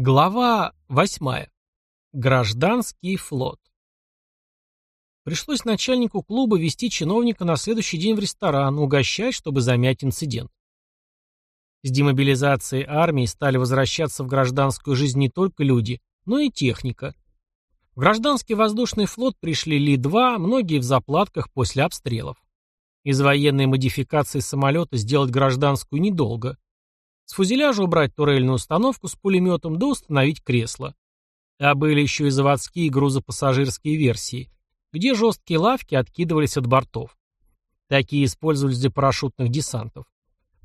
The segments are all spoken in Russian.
Глава 8. Гражданский флот. Пришлось начальнику клуба вести чиновника на следующий день в ресторан, угощать, чтобы замять инцидент. С демобилизацией армии стали возвращаться в гражданскую жизнь не только люди, но и техника. В гражданский воздушный флот пришли Ли-2, многие в заплатках после обстрелов. Из военной модификации самолета сделать гражданскую недолго – с фюзеляжа убрать турельную установку с пулеметом да установить кресло. А были еще и заводские грузопассажирские версии, где жесткие лавки откидывались от бортов. Такие использовались для парашютных десантов.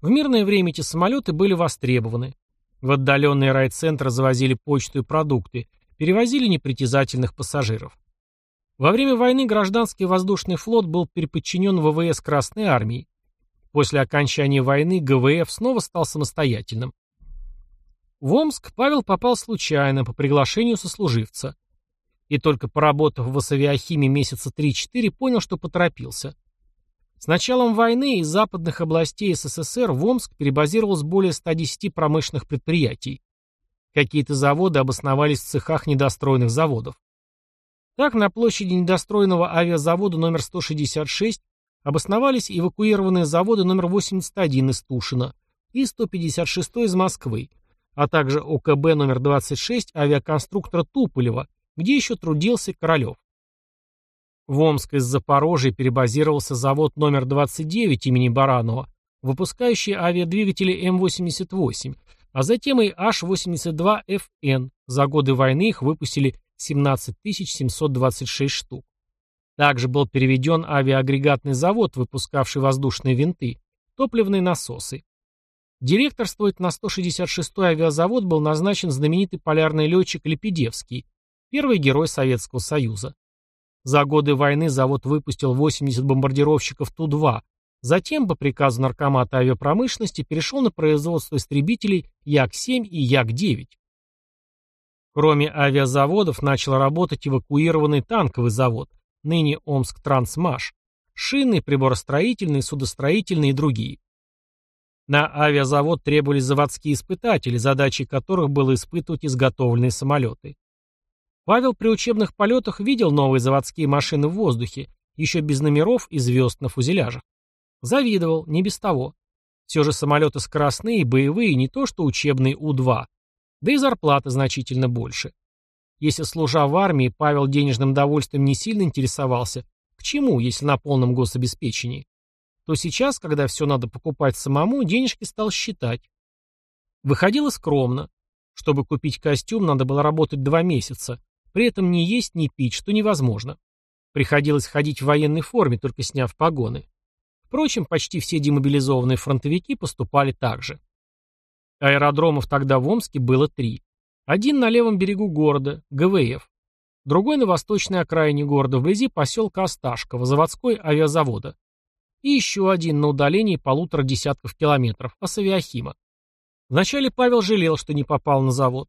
В мирное время эти самолеты были востребованы. В отдаленные райцентры завозили почту и продукты, перевозили непритязательных пассажиров. Во время войны гражданский воздушный флот был переподчинен ВВС Красной Армии. После окончания войны ГВФ снова стал самостоятельным. В Омск Павел попал случайно, по приглашению сослуживца. И только поработав в авиахимии месяца 3-4, понял, что поторопился. С началом войны из западных областей СССР в Омск перебазировалось более 110 промышленных предприятий. Какие-то заводы обосновались в цехах недостроенных заводов. Так, на площади недостроенного авиазавода номер 166 обосновались эвакуированные заводы номер 81 из Тушина и 156 из Москвы, а также ОКБ номер 26 авиаконструктора Туполева, где еще трудился Королев. В Омск из Запорожья перебазировался завод номер 29 имени Баранова, выпускающий авиадвигатели М-88, а затем и H-82FN. За годы войны их выпустили 17 726 штук. Также был переведен авиаагрегатный завод, выпускавший воздушные винты, топливные насосы. Директорствовать на 166-й авиазавод был назначен знаменитый полярный летчик Лепедевский, первый герой Советского Союза. За годы войны завод выпустил 80 бомбардировщиков Ту-2, затем, по приказу Наркомата авиапромышленности, перешел на производство истребителей Як-7 и Як-9. Кроме авиазаводов начал работать эвакуированный танковый завод – ныне Омск Трансмаш, шины, приборостроительные, судостроительные и другие. На авиазавод требовались заводские испытатели, задачей которых было испытывать изготовленные самолеты. Павел при учебных полетах видел новые заводские машины в воздухе, еще без номеров и звезд на фузеляжах. Завидовал, не без того. Все же самолеты скоростные, боевые, не то что учебные У-2. Да и зарплата значительно больше. Если, служа в армии, Павел денежным довольствием не сильно интересовался, к чему, если на полном гособеспечении, то сейчас, когда все надо покупать самому, денежки стал считать. Выходило скромно. Чтобы купить костюм, надо было работать два месяца, при этом не есть, не пить, что невозможно. Приходилось ходить в военной форме, только сняв погоны. Впрочем, почти все демобилизованные фронтовики поступали так же. Аэродромов тогда в Омске было три. Один на левом берегу города, ГВФ. Другой на восточной окраине города, вблизи поселка Осташково, заводской авиазавода. И еще один на удалении полутора десятков километров, Асавиахима. Вначале Павел жалел, что не попал на завод.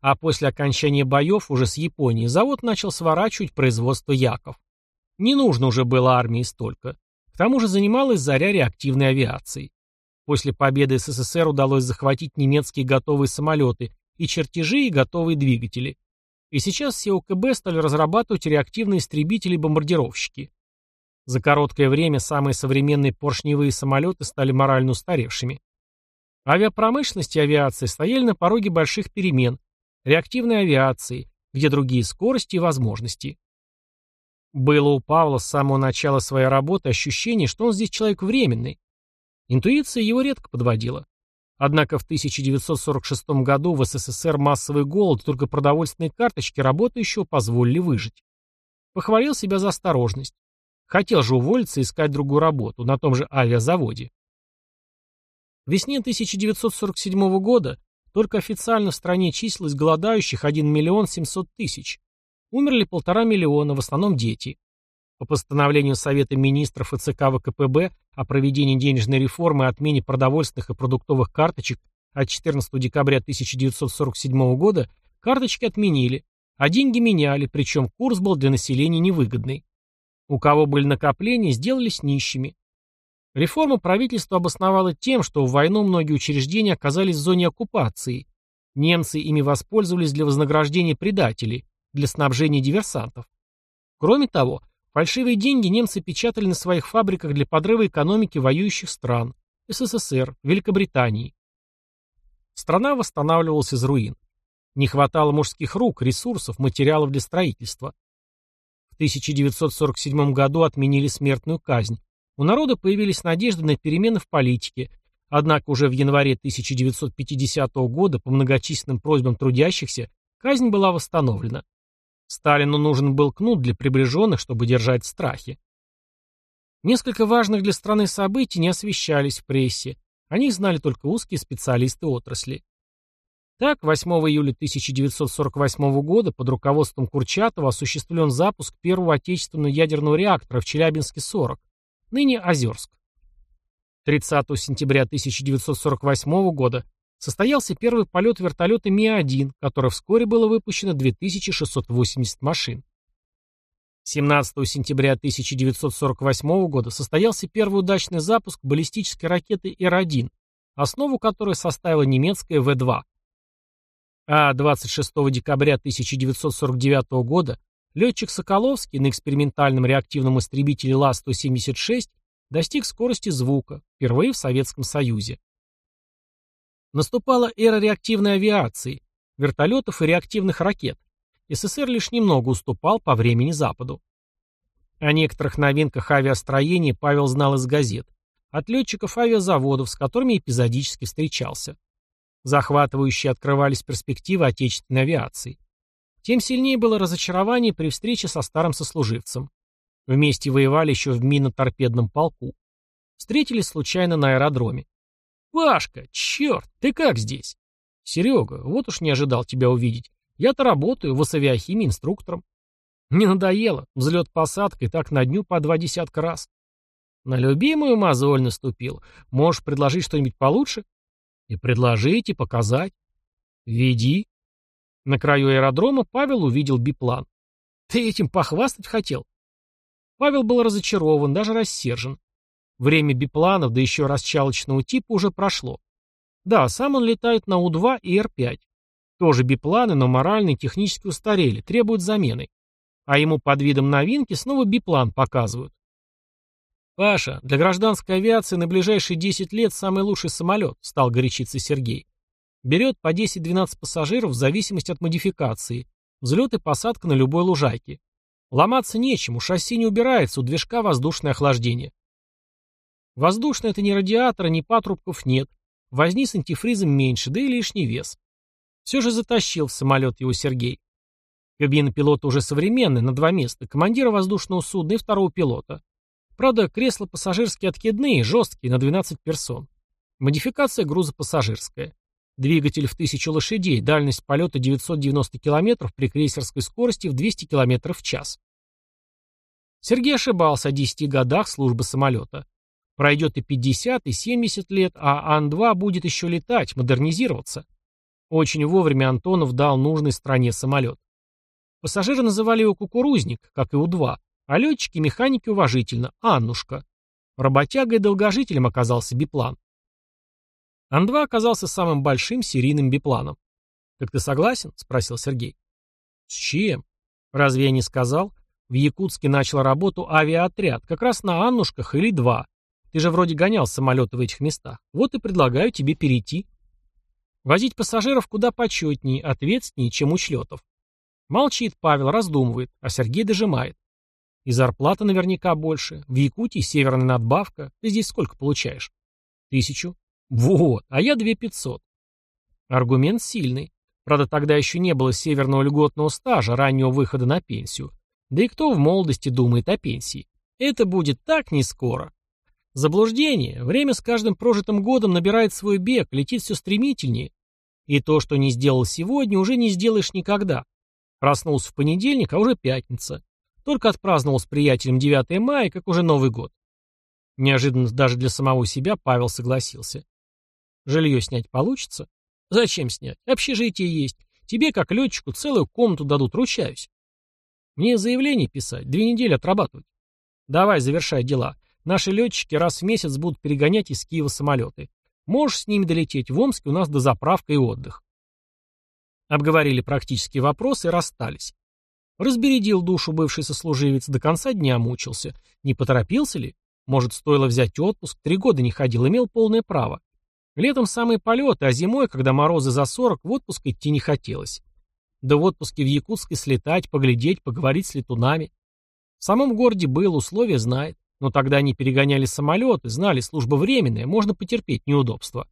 А после окончания боев уже с Японией завод начал сворачивать производство Яков. Не нужно уже было армии столько. К тому же занималась заря реактивной авиацией. После победы СССР удалось захватить немецкие готовые самолеты и чертежи, и готовые двигатели. И сейчас все ОКБ стали разрабатывать реактивные истребители-бомбардировщики. За короткое время самые современные поршневые самолеты стали морально устаревшими. Авиапромышленность и авиация стояли на пороге больших перемен, реактивной авиации, где другие скорости и возможности. Было у Павла с самого начала своей работы ощущение, что он здесь человек временный. Интуиция его редко подводила. Однако в 1946 году в СССР массовый голод, только продовольственные карточки работающего позволили выжить. Похвалил себя за осторожность. Хотел же уволиться и искать другую работу на том же авиазаводе. В весне 1947 года только официально в стране числилось голодающих 1 миллион 700 тысяч. Умерли полтора миллиона, в основном дети. По постановлению Совета министров и ЦК ВКПБ о проведении денежной реформы и отмене продовольственных и продуктовых карточек от 14 декабря 1947 года карточки отменили, а деньги меняли, причем курс был для населения невыгодный. У кого были накопления, сделались нищими. Реформу правительство обосновало тем, что в войну многие учреждения оказались в зоне оккупации, Немцы ими воспользовались для вознаграждения предателей, для снабжения диверсантов. Кроме того, фальшивые деньги немцы печатали на своих фабриках для подрыва экономики воюющих стран – СССР, Великобритании. Страна восстанавливалась из руин. Не хватало мужских рук, ресурсов, материалов для строительства. В 1947 году отменили смертную казнь. У народа появились надежды на перемены в политике, однако уже в январе 1950 года по многочисленным просьбам трудящихся казнь была восстановлена. Сталину нужен был кнут для приближенных, чтобы держать в страхе. Несколько важных для страны событий не освещались в прессе, о них знали только узкие специалисты отрасли. Так, 8 июля 1948 года под руководством Курчатова осуществлен запуск первого отечественного ядерного реактора в Челябинске-40, ныне Озерск. 30 сентября 1948 года состоялся первый полет вертолета Ми-1, который вскоре было выпущено 2680 машин. 17 сентября 1948 года состоялся первый удачный запуск баллистической ракеты Р-1, основу которой составила немецкая В-2. А 26 декабря 1949 года летчик Соколовский на экспериментальном реактивном истребителе Ла-176 достиг скорости звука, впервые в Советском Союзе. Наступала эра реактивной авиации, вертолетов и реактивных ракет, СССР лишь немного уступал по времени Западу. О некоторых новинках авиастроения Павел знал из газет, от летчиков авиазаводов, с которыми эпизодически встречался. Захватывающие открывались перспективы отечественной авиации. Тем сильнее было разочарование при встрече со старым сослуживцем. Вместе воевали еще в минно-торпедном полку. Встретились случайно на аэродроме. «Пашка, черт, ты как здесь?» «Серега, вот уж не ожидал тебя увидеть. Я-то работаю в авиахимии инструктором. Не надоело. Взлет-посадка и так на дню по два десятка раз. На любимую мозоль наступил. Можешь предложить что-нибудь получше? И предложить, и показать. Веди. На краю аэродрома Павел увидел биплан. Ты этим похвастать хотел? Павел был разочарован, даже рассержен. Время бипланов, да еще расчалочного типа, уже прошло. Да, сам он летает на У-2 и Р-5. Тоже бипланы, но морально и технически устарели, требуют замены. А ему под видом новинки снова биплан показывают. «Паша, для гражданской авиации на ближайшие 10 лет самый лучший самолет», стал горячиться Сергей. Берет по 10-12 пассажиров в зависимости от модификации. Взлет и посадка на любой лужайке. Ломаться нечему, шасси не убирается, у движка воздушное охлаждение. Воздушное это ни радиатора, ни патрубков нет. Возни с антифризом меньше, да и лишний вес. Все же затащил в самолет его Сергей. Кабина пилота уже современная, на два места, командира воздушного судна и второго пилота. Правда, кресла пассажирские откидные, жесткие, на 12 персон. Модификация грузопассажирская. Двигатель в 1000 лошадей, дальность полета 990 км при крейсерской скорости в 200 км в час. Сергей ошибался о 10 годах службы самолета. Пройдет и 50, и 70 лет, а Ан-2 будет еще летать, модернизироваться. Очень вовремя Антонов дал нужной стране самолет. Пассажиры называли его «кукурузник», как и У-2, а летчики и механики уважительно «Аннушка». Работягой и долгожителем оказался биплан. Ан-2 оказался самым большим серийным бипланом. «Так ты согласен?» — спросил Сергей. «С чем? Разве я не сказал? В Якутске начал работу авиаотряд, как раз на Аннушках или два. Ты же вроде гонял самолеты в этих местах. Вот и предлагаю тебе перейти». Возить пассажиров куда почетнее, ответственнее, чем учлетов. Молчит Павел, раздумывает, а Сергей дожимает. И зарплата наверняка больше. В Якутии северная надбавка. Ты здесь сколько получаешь? Тысячу. Вот, а я две пятьсот. Аргумент сильный. Правда, тогда еще не было северного льготного стажа, раннего выхода на пенсию. Да и кто в молодости думает о пенсии? Это будет так не скоро. Заблуждение. Время с каждым прожитым годом набирает свой бег, летит все стремительнее. И то, что не сделал сегодня, уже не сделаешь никогда. Проснулся в понедельник, а уже пятница. Только отпраздновал с приятелем 9 мая, как уже Новый год. Неожиданно даже для самого себя Павел согласился. Жилье снять получится? Зачем снять? Общежитие есть. Тебе, как летчику, целую комнату дадут, ручаюсь. Мне заявление писать, две недели отрабатывать. Давай, завершай дела. Наши летчики раз в месяц будут перегонять из Киева самолеты. Можешь с ними долететь. В Омске у нас дозаправка и отдых. Обговорили практические вопросы и расстались. Разбередил душу бывший сослуживец, до конца дня мучился. Не поторопился ли? Может, стоило взять отпуск, три года не ходил, имел полное право. Летом самые полеты, а зимой, когда морозы за сорок, в отпуск идти не хотелось. Да в отпуске в Якутске слетать, поглядеть, поговорить с летунами. В самом городе был, условия знает. Но тогда они перегоняли самолеты, знали, служба временная, можно потерпеть неудобства.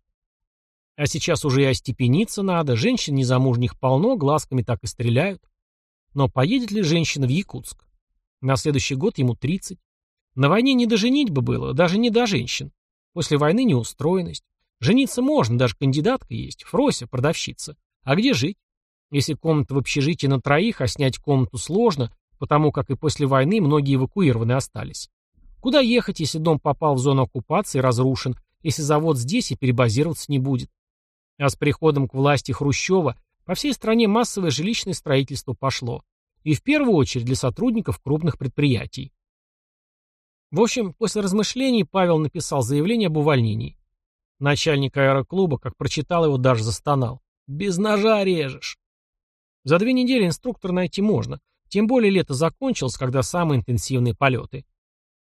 А сейчас уже и остепениться надо, женщин незамужних полно, глазками так и стреляют. Но поедет ли женщина в Якутск? На следующий год ему 30. На войне не до женитьбы было, даже не до женщин. После войны неустроенность. Жениться можно, даже кандидатка есть, Фрося, продавщица. А где жить? Если комната в общежитии на троих, а снять комнату сложно, потому как и после войны многие эвакуированы остались. Куда ехать, если дом попал в зону оккупации и разрушен, если завод здесь и перебазироваться не будет? А с приходом к власти Хрущева по всей стране массовое жилищное строительство пошло. И в первую очередь для сотрудников крупных предприятий. В общем, после размышлений Павел написал заявление об увольнении. Начальник аэроклуба, как прочитал его, даже застонал. «Без ножа режешь!» За две недели инструктор найти можно, тем более лето закончилось, когда самые интенсивные полеты.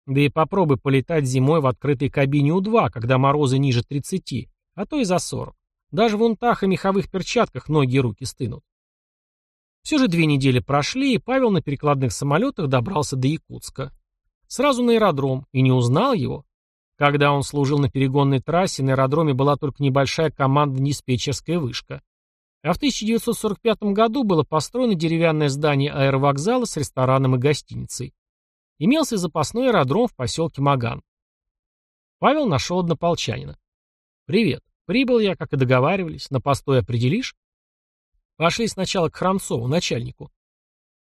Да и попробуй полетать зимой в открытой кабине У-2, когда морозы ниже 30, а то и за 40. Даже в унтах и меховых перчатках ноги и руки стынут. Все же две недели прошли, и Павел на перекладных самолетах добрался до Якутска. Сразу на аэродром, и не узнал его. Когда он служил на перегонной трассе, на аэродроме была только небольшая командно-диспетчерская вышка. А в 1945 году было построено деревянное здание аэровокзала с рестораном и гостиницей. Имелся запасной аэродром в поселке Маган. Павел нашел однополчанина. «Привет. Прибыл я, как и договаривались. На постой определишь?» Пошли сначала к Храмцову, начальнику.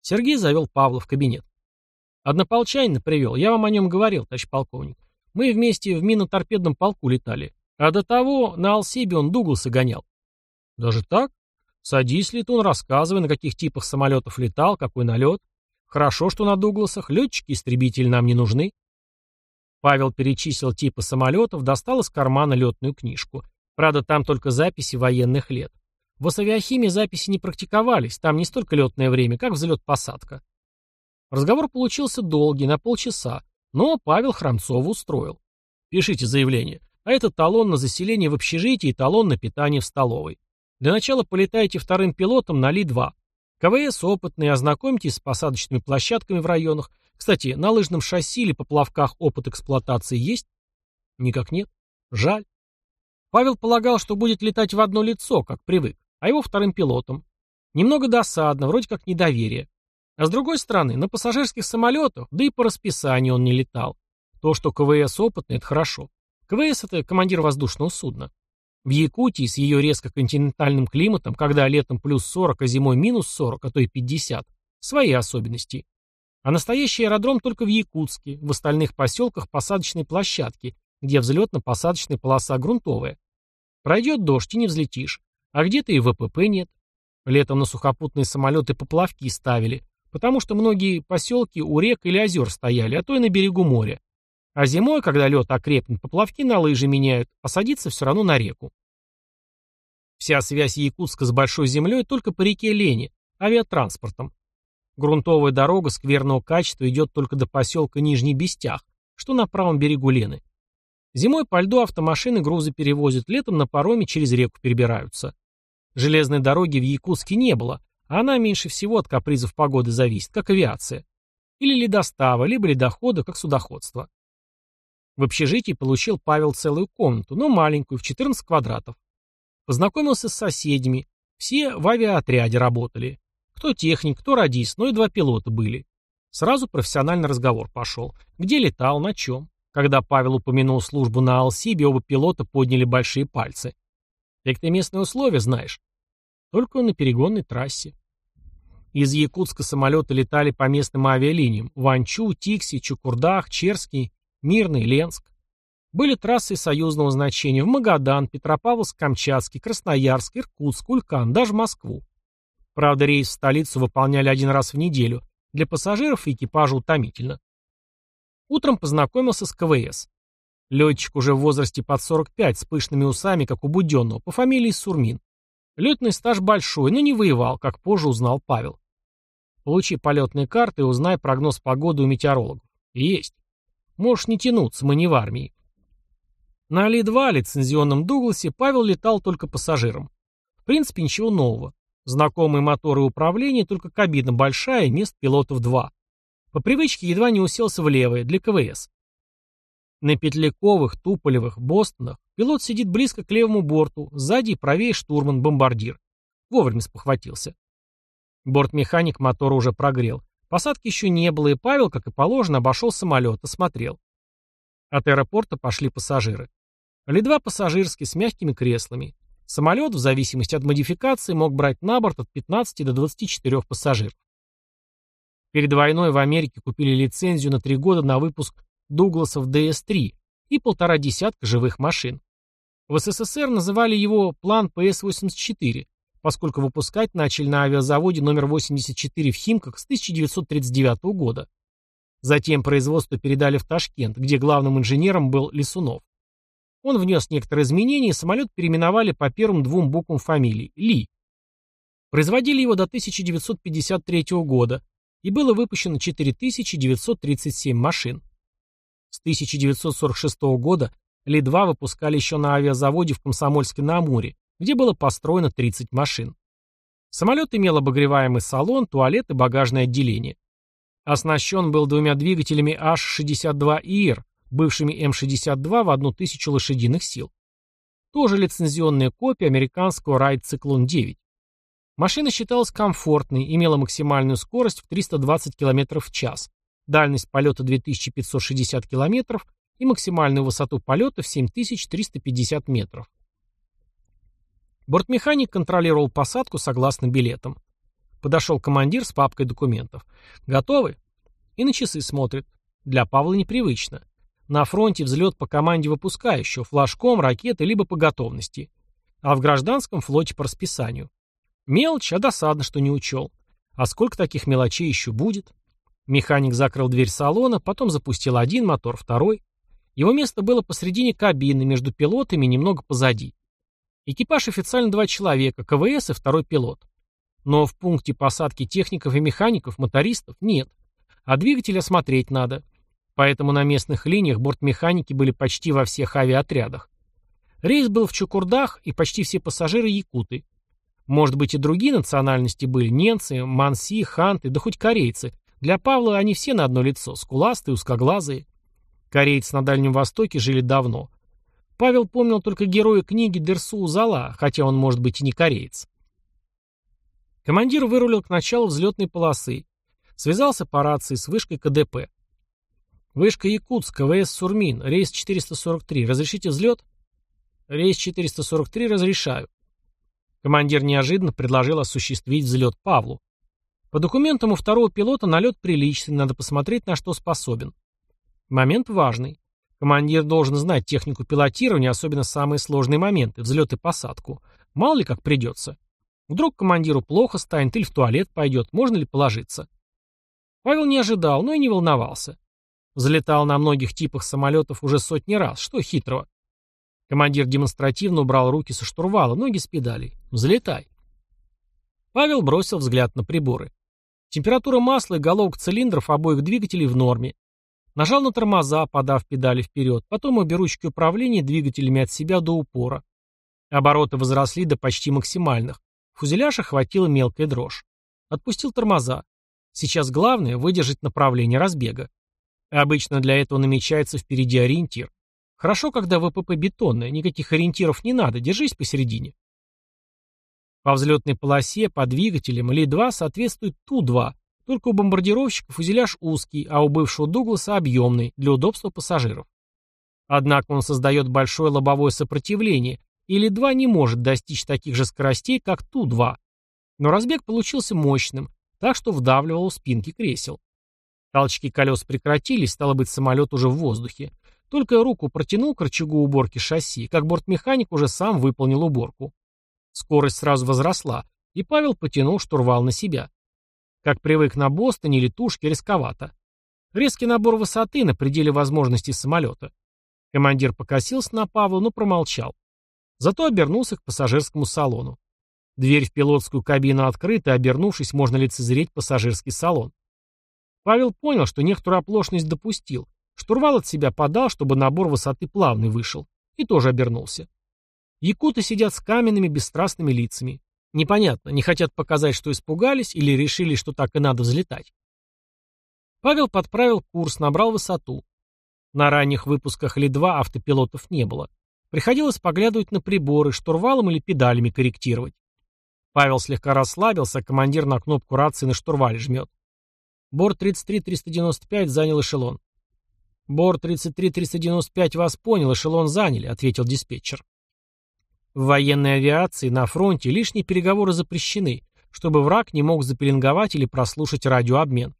Сергей завел Павла в кабинет. Однополчанина привел. Я вам о нем говорил, товарищ полковник. Мы вместе в миноторпедном полку летали. А до того на Алсибе он Дугласа гонял. Даже так? Садись, летун, рассказывай, на каких типах самолетов летал, какой налет. Хорошо, что на Дугласах. Летчики-истребители нам не нужны. Павел перечислил типы самолетов, достал из кармана летную книжку. Правда, там только записи военных лет. В авиахимии записи не практиковались, там не столько летное время, как взлет-посадка. Разговор получился долгий, на полчаса, но Павел Храмцову устроил. Пишите заявление. А это талон на заселение в общежитии и талон на питание в столовой. Для начала полетайте вторым пилотом на Ли-2. КВС опытные, ознакомьтесь с посадочными площадками в районах. Кстати, на лыжном шасси или поплавках опыт эксплуатации есть? Никак нет. Жаль. Павел полагал, что будет летать в одно лицо, как привык, а его вторым пилотом. Немного досадно, вроде как недоверие. А с другой стороны, на пассажирских самолетах, да и по расписанию он не летал. То, что КВС опытный, это хорошо. КВС — это командир воздушного судна. В Якутии с ее резко континентальным климатом, когда летом плюс 40, а зимой минус 40, а то и 50, свои особенности. А настоящий аэродром только в Якутске, в остальных поселках посадочной площадки, где взлетно-посадочная полоса грунтовая. Пройдет дождь и не взлетишь, а где-то и ВПП нет. Летом на сухопутные самолеты поплавки ставили, потому что многие поселки у рек или озер стояли, а то и на берегу моря. А зимой, когда лед окрепнет, поплавки на лыжи меняют, а садиться все равно на реку. Вся связь Якутска с Большой землей только по реке Лени, авиатранспортом. Грунтовая дорога скверного качества идет только до поселка Нижний Бестях, что на правом берегу Лены. Зимой по льду автомашины грузы перевозят, летом на пароме через реку перебираются. Железной дороги в Якутске не было, а она меньше всего от капризов погоды зависит, как авиация. Или ледостава, либо ледохода, как судоходство. В общежитии получил Павел целую комнату, но маленькую, в 14 квадратов. Познакомился с соседями, все в авиаотряде работали. Кто техник, кто радист, но и два пилота были. Сразу профессиональный разговор пошел. Где летал, на чем. Когда Павел упомянул службу на Алсибе, оба пилота подняли большие пальцы. Так ты местные условия знаешь? Только на перегонной трассе. Из Якутска самолеты летали по местным авиалиниям. Ванчу, Тикси, Чукурдах, Черский, Мирный, Ленск. Были трассы союзного значения в Магадан, Петропавловск-Камчатский, Красноярск, Иркутск, Улькан, даже Москву. Правда, рейс в столицу выполняли один раз в неделю. Для пассажиров и экипажа утомительно. Утром познакомился с КВС. Летчик уже в возрасте под 45, с пышными усами, как у Буденного, по фамилии Сурмин. Летный стаж большой, но не воевал, как позже узнал Павел. Получи полетные карты и узнай прогноз погоды у метеорологов. Есть. Можешь не тянуться, мы не в армии. На Али-2 лицензионном Дугласе Павел летал только пассажиром. В принципе, ничего нового. Знакомые моторы управления, только кабина большая, мест пилотов два. По привычке едва не уселся в левое, для КВС. На Петляковых, Туполевых, Бостонах пилот сидит близко к левому борту, сзади правее штурман-бомбардир. Вовремя спохватился. Бортмеханик мотора уже прогрел. Посадки еще не было, и Павел, как и положено, обошел самолет, осмотрел. От аэропорта пошли пассажиры. Ли-2 пассажирский, с мягкими креслами. Самолет, в зависимости от модификации, мог брать на борт от 15 до 24 пассажиров. Перед войной в Америке купили лицензию на три года на выпуск Дугласов ДС-3 и полтора десятка живых машин. В СССР называли его план ПС-84, поскольку выпускать начали на авиазаводе номер 84 в Химках с 1939 года. Затем производство передали в Ташкент, где главным инженером был Лисунов. Он внес некоторые изменения, и самолет переименовали по первым двум буквам фамилии – Ли. Производили его до 1953 года, и было выпущено 4937 машин. С 1946 года Ли-2 выпускали еще на авиазаводе в Комсомольске-на-Амуре, где было построено 30 машин. Самолет имел обогреваемый салон, туалет и багажное отделение. Оснащен был двумя двигателями H-62IR, бывшими М-62 в 1000 лошадиных сил. Тоже лицензионная копия американского Ride Cyclone 9. Машина считалась комфортной, имела максимальную скорость в 320 км в час, дальность полета 2560 км и максимальную высоту полета в 7350 метров. Бортмеханик контролировал посадку согласно билетам. Подошел командир с папкой документов. «Готовы?» И на часы смотрит. Для Павла непривычно. На фронте взлет по команде выпускающего, флажком, ракеты, либо по готовности. А в гражданском флоте по расписанию. Мелочь, а досадно, что не учел. А сколько таких мелочей еще будет? Механик закрыл дверь салона, потом запустил один мотор, второй. Его место было посредине кабины, между пилотами, немного позади. Экипаж официально два человека, КВС и второй пилот. Но в пункте посадки техников и механиков, мотористов нет. А двигатель осмотреть надо. Поэтому на местных линиях бортмеханики были почти во всех авиаотрядах. Рейс был в Чукурдах, и почти все пассажиры якуты. Может быть и другие национальности были, немцы, манси, ханты, да хоть корейцы. Для Павла они все на одно лицо, скуластые, узкоглазые. Корейцы на Дальнем Востоке жили давно. Павел помнил только героя книги Дерсу Узала, хотя он, может быть, и не кореец. Командир вырулил к началу взлетной полосы. Связался по рации с вышкой КДП. Вышка Якутск, ВС Сурмин, рейс 443. Разрешите взлет? Рейс 443 разрешаю. Командир неожиданно предложил осуществить взлет Павлу. По документам у второго пилота налет приличный, надо посмотреть, на что способен. Момент важный. Командир должен знать технику пилотирования, особенно самые сложные моменты, взлет и посадку. Мало ли как придется. Вдруг командиру плохо станет или в туалет пойдет, можно ли положиться. Павел не ожидал, но и не волновался. Взлетал на многих типах самолетов уже сотни раз, что хитрого. Командир демонстративно убрал руки со штурвала, ноги с педалей. «Взлетай». Павел бросил взгляд на приборы. Температура масла и головок цилиндров обоих двигателей в норме. Нажал на тормоза, подав педали вперед, потом обе ручки управления двигателями от себя до упора. Обороты возросли до почти максимальных. Фузеляж охватила мелкая дрожь. Отпустил тормоза. Сейчас главное — выдержать направление разбега. Обычно для этого намечается впереди ориентир. Хорошо, когда ВПП бетонная, никаких ориентиров не надо, держись посередине. По взлетной полосе, по двигателям Ли-2 соответствует Ту-2, только у бомбардировщика фюзеляж узкий, а у бывшего Дугласа объемный, для удобства пассажиров. Однако он создает большое лобовое сопротивление, и Ли-2 не может достичь таких же скоростей, как Ту-2. Но разбег получился мощным, так что вдавливал у спинки кресел. Толчки колес прекратились, стало быть, самолет уже в воздухе. Только руку протянул к рычагу уборки шасси, как бортмеханик уже сам выполнил уборку. Скорость сразу возросла, и Павел потянул штурвал на себя. Как привык на Бостоне или Тушке, рисковато. Резкий набор высоты на пределе возможностей самолета. Командир покосился на Павла, но промолчал. Зато обернулся к пассажирскому салону. Дверь в пилотскую кабину открыта, обернувшись, можно лицезреть пассажирский салон. Павел понял, что некоторую оплошность допустил. Штурвал от себя подал, чтобы набор высоты плавный вышел. И тоже обернулся. Якуты сидят с каменными, бесстрастными лицами. Непонятно, не хотят показать, что испугались, или решили, что так и надо взлетать. Павел подправил курс, набрал высоту. На ранних выпусках Ли-2 автопилотов не было. Приходилось поглядывать на приборы, штурвалом или педалями корректировать. Павел слегка расслабился, командир на кнопку рации на штурвале жмет. Борт 33-395 занял эшелон. Борт 33-395 вас понял, эшелон заняли, ответил диспетчер. В военной авиации на фронте лишние переговоры запрещены, чтобы враг не мог запеленговать или прослушать радиообмен.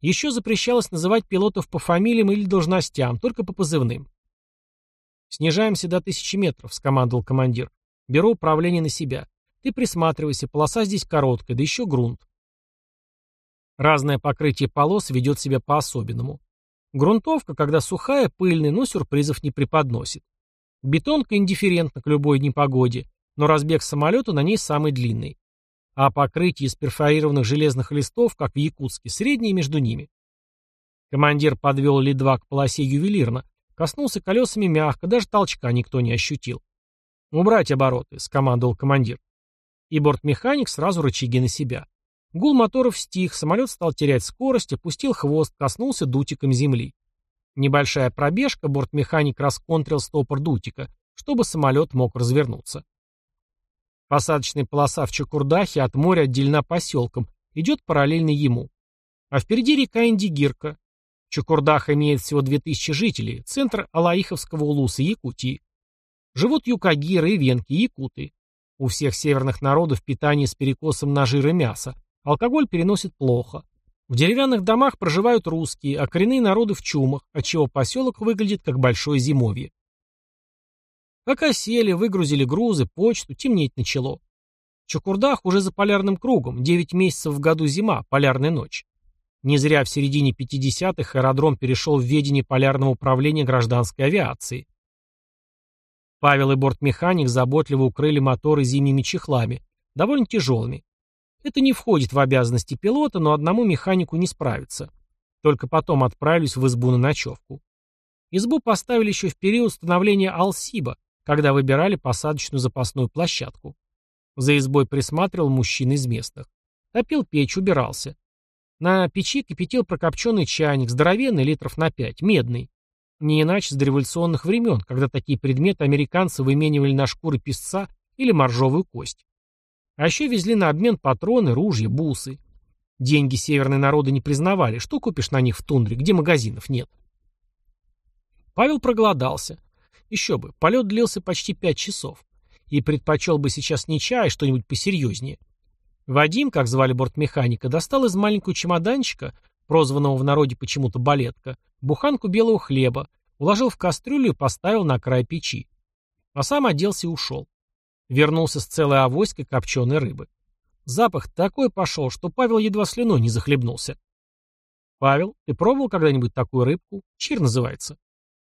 Еще запрещалось называть пилотов по фамилиям или должностям, только по позывным. «Снижаемся до тысячи метров», — скомандовал командир. «Беру управление на себя. Ты присматривайся, полоса здесь короткая, да еще грунт». Разное покрытие полос ведет себя по-особенному. Грунтовка, когда сухая, пыльная, но сюрпризов не преподносит. Бетонка индифферентна к любой непогоде, но разбег самолета на ней самый длинный. А покрытие из перфорированных железных листов, как в Якутске, среднее между ними. Командир подвел Ли-2 к полосе ювелирно, коснулся колесами мягко, даже толчка никто не ощутил. «Убрать обороты», — скомандовал командир. И бортмеханик сразу рычаги на себя. Гул моторов стих, самолет стал терять скорость, опустил хвост, коснулся дутиком земли. Небольшая пробежка, бортмеханик расконтрил стопор дутика, чтобы самолет мог развернуться. Посадочная полоса в Чукурдахе от моря отделена поселком, идет параллельно ему. А впереди река Индигирка. Чукурдах имеет всего 2000 жителей, центр Алаиховского улуса Якутии. Живут юкагиры и венки, якуты. У всех северных народов питание с перекосом на жир и мясо. Алкоголь переносит плохо. В деревянных домах проживают русские, а коренные народы в чумах, отчего поселок выглядит как большое зимовье. Пока сели, выгрузили грузы, почту, темнеть начало. Чукурдах уже за полярным кругом, 9 месяцев в году зима, полярная ночь. Не зря в середине 50-х аэродром перешел в ведение полярного управления гражданской авиации. Павел и бортмеханик заботливо укрыли моторы зимними чехлами, довольно тяжелыми. Это не входит в обязанности пилота, но одному механику не справиться. Только потом отправились в избу на ночевку. Избу поставили еще в период становления Алсиба, когда выбирали посадочную запасную площадку. За избой присматривал мужчина из местных. Топил печь, убирался. На печи кипятил прокопченный чайник, здоровенный, литров на пять, медный. Не иначе с дореволюционных времен, когда такие предметы американцы выменивали на шкуры песца или моржовую кость. А еще везли на обмен патроны, ружья, бусы. Деньги северные народы не признавали. Что купишь на них в тундре, где магазинов нет? Павел проголодался. Еще бы, полет длился почти пять часов. И предпочел бы сейчас не чай, а что-нибудь посерьезнее. Вадим, как звали бортмеханика, достал из маленького чемоданчика, прозванного в народе почему-то балетка, буханку белого хлеба, уложил в кастрюлю и поставил на край печи. А сам оделся и ушел. Вернулся с целой авоськой копченой рыбы. Запах такой пошел, что Павел едва слюной не захлебнулся. «Павел, ты пробовал когда-нибудь такую рыбку? Чир называется».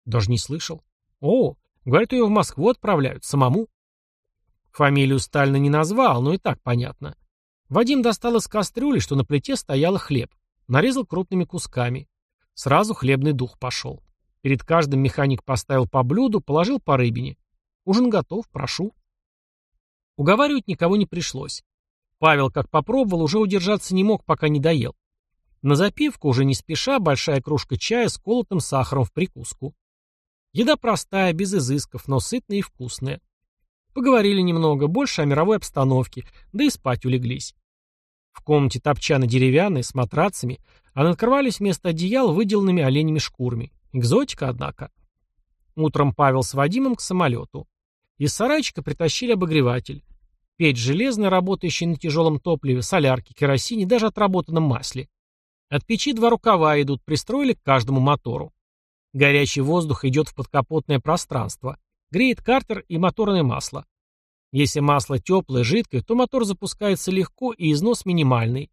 «Даже не слышал». «О, говорят, ее в Москву отправляют, самому». Фамилию Сталина не назвал, но и так понятно. Вадим достал из кастрюли, что на плите стоял хлеб. Нарезал крупными кусками. Сразу хлебный дух пошел. Перед каждым механик поставил по блюду, положил по рыбине. Ужин готов, прошу. Уговаривать никого не пришлось. Павел, как попробовал, уже удержаться не мог, пока не доел. На запивку, уже не спеша, большая кружка чая с колотым сахаром в прикуску. Еда простая, без изысков, но сытная и вкусная. Поговорили немного, больше о мировой обстановке, да и спать улеглись. В комнате топчаны деревянные, с матрацами, а накрывались вместо одеял выделанными оленями шкурами. Экзотика, однако. Утром Павел с Вадимом к самолету. Из сарайчика притащили обогреватель. Печь железная, работающая на тяжелом топливе, солярке, керосине, даже отработанном масле. От печи два рукава идут, пристроили к каждому мотору. Горячий воздух идет в подкапотное пространство. Греет картер и моторное масло. Если масло теплое, жидкое, то мотор запускается легко и износ минимальный.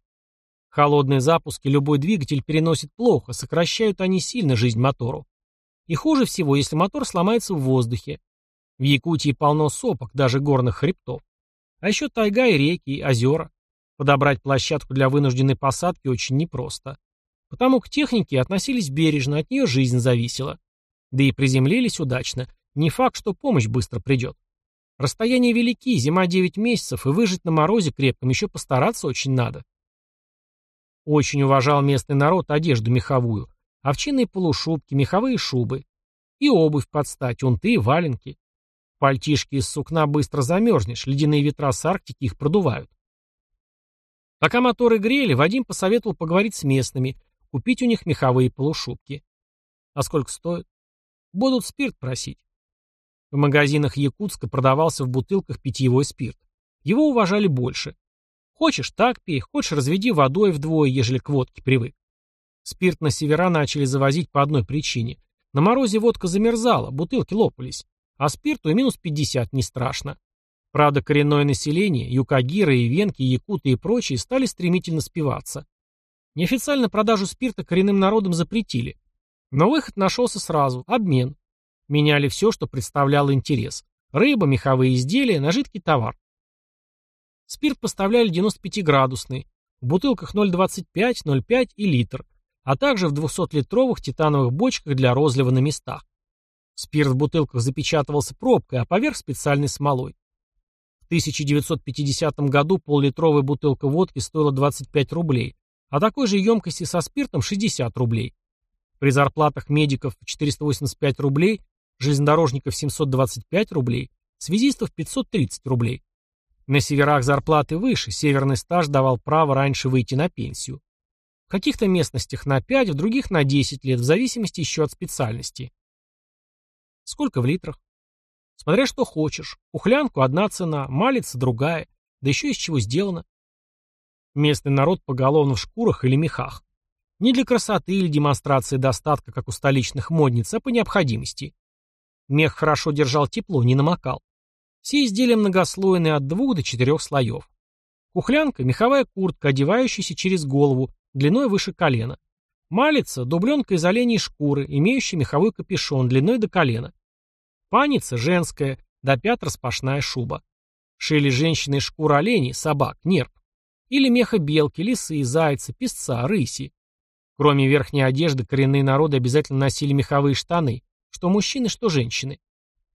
Холодные запуски любой двигатель переносит плохо, сокращают они сильно жизнь мотору. И хуже всего, если мотор сломается в воздухе. В Якутии полно сопок, даже горных хребтов. А еще тайга и реки, и озера. Подобрать площадку для вынужденной посадки очень непросто. Потому к технике относились бережно, от нее жизнь зависела. Да и приземлились удачно. Не факт, что помощь быстро придет. Расстояния велики, зима 9 месяцев, и выжить на морозе крепком еще постараться очень надо. Очень уважал местный народ одежду меховую, овчинные полушубки, меховые шубы. И обувь под стать, унты валенки. Пальтишки из сукна быстро замерзнешь, ледяные ветра с Арктики их продувают. Пока моторы грели, Вадим посоветовал поговорить с местными, купить у них меховые полушубки. А сколько стоит? Будут спирт просить. В магазинах Якутска продавался в бутылках питьевой спирт. Его уважали больше. Хочешь, так пей, хочешь, разведи водой вдвое, ежели к водке привык. Спирт на севера начали завозить по одной причине. На морозе водка замерзала, бутылки лопались. А спирту и минус 50 не страшно. Правда, коренное население, юкагиры и венки, якуты и прочие стали стремительно спиваться. Неофициально продажу спирта коренным народам запретили. Но выход нашелся сразу – обмен. Меняли все, что представляло интерес. Рыба, меховые изделия, на жидкий товар. Спирт поставляли 95-градусный, в бутылках 0,25, 0,5 и литр, а также в 200-литровых титановых бочках для розлива на местах. Спирт в бутылках запечатывался пробкой, а поверх специальной смолой. В 1950 году пол-литровая бутылка водки стоила 25 рублей, а такой же емкости со спиртом 60 рублей. При зарплатах медиков 485 рублей железнодорожников 725 рублей, связистов 530 рублей. На северах зарплаты выше, северный стаж давал право раньше выйти на пенсию. В каких-то местностях на 5, в других на 10 лет, в зависимости еще от специальности. Сколько в литрах? Смотря что хочешь. Ухлянку одна цена, малица другая, да еще из чего сделано. Местный народ поголовно в шкурах или мехах. Не для красоты или демонстрации достатка, как у столичных модниц, а по необходимости. Мех хорошо держал тепло, не намокал. Все изделия многослойные от двух до четырех слоев. Кухлянка – меховая куртка, одевающаяся через голову, длиной выше колена. Малица – дубленка из оленей шкуры, имеющая меховой капюшон, длиной до колена. Паница – женская, до пят распашная шуба. Шили женщины из шкуры оленей, собак, нерп. Или меха белки, лисы, зайца, песца, рыси. Кроме верхней одежды, коренные народы обязательно носили меховые штаны, что мужчины, что женщины.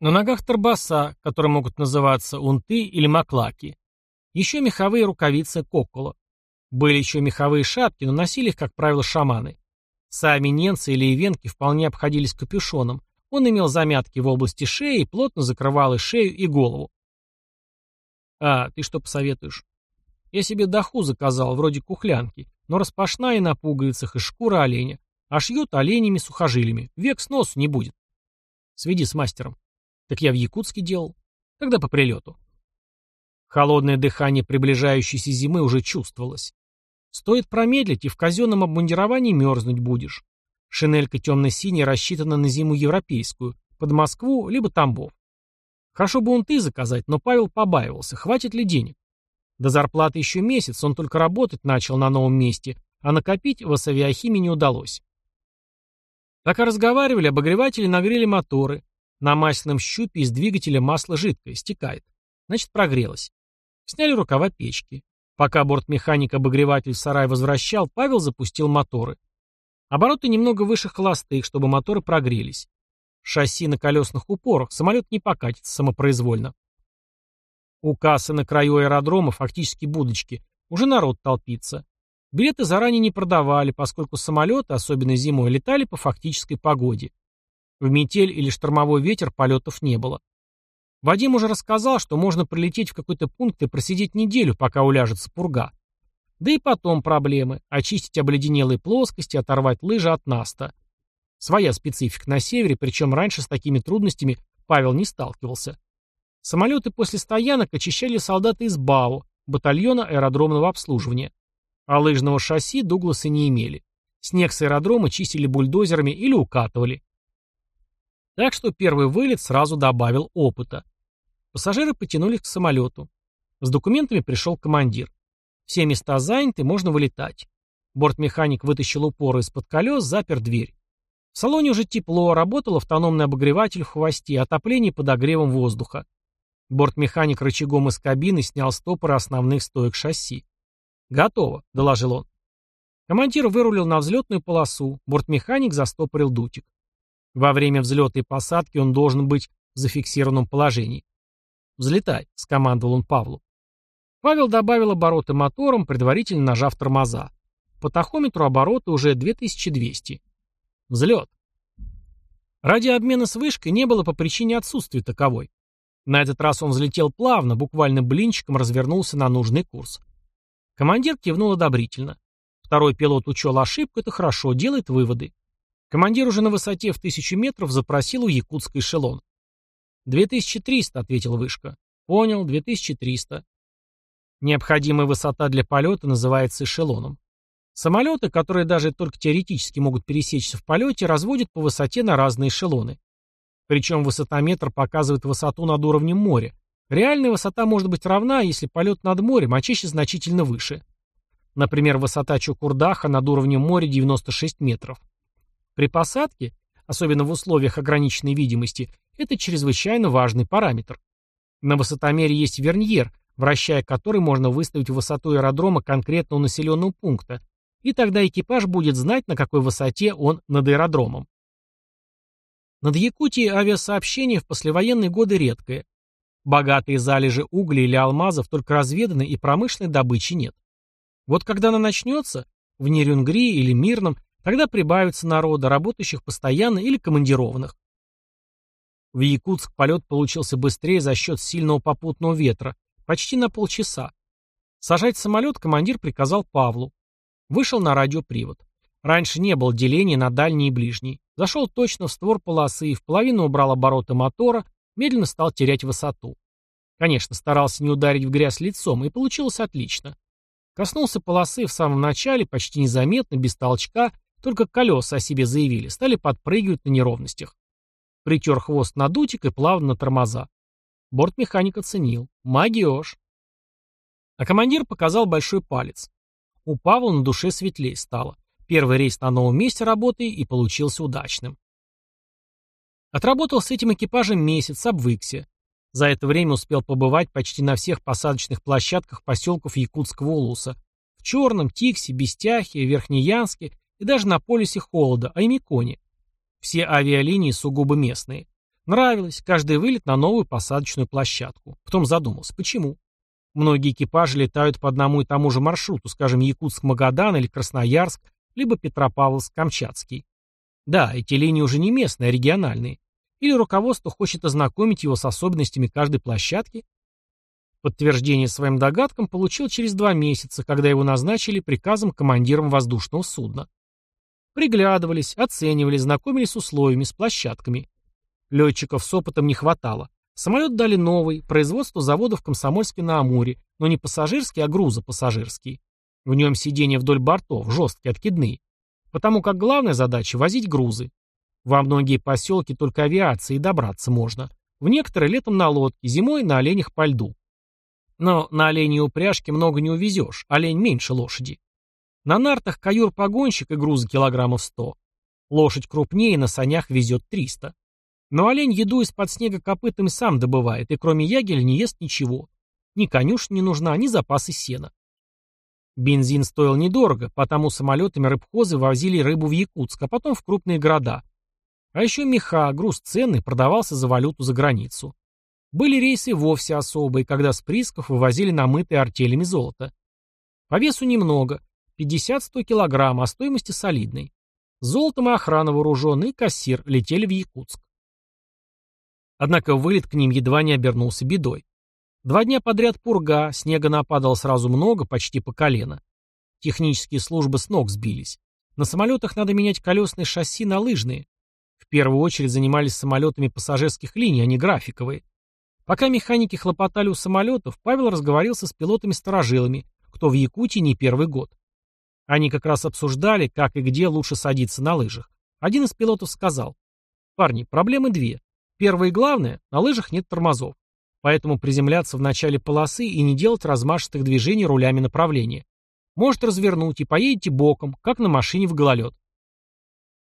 На ногах торбаса, которые могут называться унты или маклаки. Еще меховые рукавицы кокола. Были еще меховые шапки, но носили их, как правило, шаманы. Сами ненцы или ивенки вполне обходились капюшоном. Он имел замятки в области шеи и плотно закрывал и шею, и голову. «А, ты что посоветуешь?» «Я себе даху заказал, вроде кухлянки, но распашная на пуговицах из шкуры оленя, а шьют оленями сухожилиями. Век сносу не будет». Сведи с мастером. Так я в Якутске делал. Когда по прилету? Холодное дыхание приближающейся зимы уже чувствовалось. Стоит промедлить, и в казенном обмундировании мерзнуть будешь. Шинелька темно-синяя рассчитана на зиму европейскую, под Москву, либо Тамбов. Хорошо бы он ты заказать, но Павел побаивался, хватит ли денег. До зарплаты еще месяц, он только работать начал на новом месте, а накопить в Асавиахиме не удалось. Пока разговаривали, обогреватели нагрели моторы. На масляном щупе из двигателя масло жидкое, стекает. Значит, прогрелось. Сняли рукава печки. Пока бортмеханик обогреватель в сарай возвращал, Павел запустил моторы. Обороты немного выше холостых, чтобы моторы прогрелись. Шасси на колесных упорах, самолет не покатится самопроизвольно. У кассы на краю аэродрома фактически будочки. Уже народ толпится. Билеты заранее не продавали, поскольку самолеты, особенно зимой, летали по фактической погоде. В метель или штормовой ветер полетов не было. Вадим уже рассказал, что можно прилететь в какой-то пункт и просидеть неделю, пока уляжется пурга. Да и потом проблемы. Очистить обледенелые плоскости, оторвать лыжи от наста. Своя специфика на севере, причем раньше с такими трудностями Павел не сталкивался. Самолеты после стоянок очищали солдаты из БАО, батальона аэродромного обслуживания. А лыжного шасси Дугласы не имели. Снег с аэродрома чистили бульдозерами или укатывали. Так что первый вылет сразу добавил опыта. Пассажиры потянулись к самолету. С документами пришел командир. Все места заняты, можно вылетать. Бортмеханик вытащил упоры из-под колес, запер дверь. В салоне уже тепло, работал автономный обогреватель в хвосте, отопление подогревом воздуха. Бортмеханик рычагом из кабины снял стопоры основных стоек шасси. «Готово», — доложил он. Командир вырулил на взлетную полосу, бортмеханик застопорил дутик. Во время взлета и посадки он должен быть в зафиксированном положении. «Взлетай», — скомандовал он Павлу. Павел добавил обороты мотором, предварительно нажав тормоза. По тахометру обороты уже 2200. Взлет. Радиообмена с вышкой не было по причине отсутствия таковой. На этот раз он взлетел плавно, буквально блинчиком развернулся на нужный курс. Командир кивнул одобрительно. Второй пилот учел ошибку, это хорошо, делает выводы. Командир уже на высоте в тысячу метров запросил у якутской эшелон. «2300», — ответил Вышка. «Понял, 2300». Необходимая высота для полета называется эшелоном. Самолеты, которые даже только теоретически могут пересечься в полете, разводят по высоте на разные эшелоны. Причем высотометр показывает высоту над уровнем моря. Реальная высота может быть равна, если полет над морем, а чаще значительно выше. Например, высота Чукурдаха над уровнем моря 96 метров. При посадке, особенно в условиях ограниченной видимости, это чрезвычайно важный параметр. На высотомере есть верньер, вращая который можно выставить высоту аэродрома конкретного населенного пункта, и тогда экипаж будет знать, на какой высоте он над аэродромом. Над Якутией авиасообщение в послевоенные годы редкое. Богатые залежи угля или алмазов только разведаны и промышленной добычи нет. Вот когда она начнется, в Нерюнгри или Мирном, тогда прибавится народа, работающих постоянно или командированных. В Якутск полет получился быстрее за счет сильного попутного ветра, почти на полчаса. Сажать самолет командир приказал Павлу. Вышел на радиопривод. Раньше не было деления на дальний и ближний. Зашел точно в створ полосы и в половину убрал обороты мотора, медленно стал терять высоту. Конечно, старался не ударить в грязь лицом, и получилось отлично. Коснулся полосы в самом начале, почти незаметно, без толчка, только колеса о себе заявили, стали подпрыгивать на неровностях. Притер хвост на дутик и плавно на тормоза. Бортмеханик оценил. Магиош. А командир показал большой палец. У Павла на душе светлее стало. Первый рейс на новом месте работы и получился удачным. Отработал с этим экипажем месяц, обвыкся. За это время успел побывать почти на всех посадочных площадках поселков Якутского улуса. В Черном, Тиксе, Бестяхе, Верхнеянске и даже на полюсе Холода, Аймиконе. Все авиалинии сугубо местные. Нравилось, каждый вылет на новую посадочную площадку. Потом задумался, почему? Многие экипажи летают по одному и тому же маршруту, скажем, Якутск-Магадан или Красноярск, либо Петропавловск-Камчатский. Да, эти линии уже не местные, а региональные. Или руководство хочет ознакомить его с особенностями каждой площадки? Подтверждение своим догадкам получил через два месяца, когда его назначили приказом командиром воздушного судна. Приглядывались, оценивали, знакомились с условиями, с площадками. Летчиков с опытом не хватало. Самолет дали новый, производство завода в Комсомольске на Амуре, но не пассажирский, а грузопассажирский. В нем сиденья вдоль бортов, жесткие, откидные. Потому как главная задача – возить грузы. Во многие поселки только авиацией добраться можно. В некоторые летом на лодке, зимой на оленях по льду. Но на оленей упряжке много не увезешь, олень меньше лошади. На нартах каюр-погонщик и грузы килограммов 100. Лошадь крупнее, на санях везет 300. Но олень еду из-под снега копытами сам добывает, и кроме ягеля не ест ничего. Ни конюшня не нужна, ни запасы сена. Бензин стоил недорого, потому самолетами рыбхозы возили рыбу в Якутск, а потом в крупные города. А еще меха, груз ценный, продавался за валюту за границу. Были рейсы вовсе особые, когда с приисков вывозили намытые артелями золото. По весу немного, 50-100 килограмм, а стоимости солидной. Золотом и охрана вооруженный, кассир летели в Якутск. Однако вылет к ним едва не обернулся бедой. Два дня подряд пурга, снега нападало сразу много, почти по колено. Технические службы с ног сбились. На самолетах надо менять колесные шасси на лыжные. В первую очередь занимались самолетами пассажирских линий, а не графиковые. Пока механики хлопотали у самолетов, Павел разговорился с пилотами-сторожилами, кто в Якутии не первый год. Они как раз обсуждали, как и где лучше садиться на лыжах. Один из пилотов сказал, «Парни, проблемы две. Первое и главное, на лыжах нет тормозов. Поэтому приземляться в начале полосы и не делать размашистых движений рулями направления. Может развернуть и поедете боком, как на машине в гололед.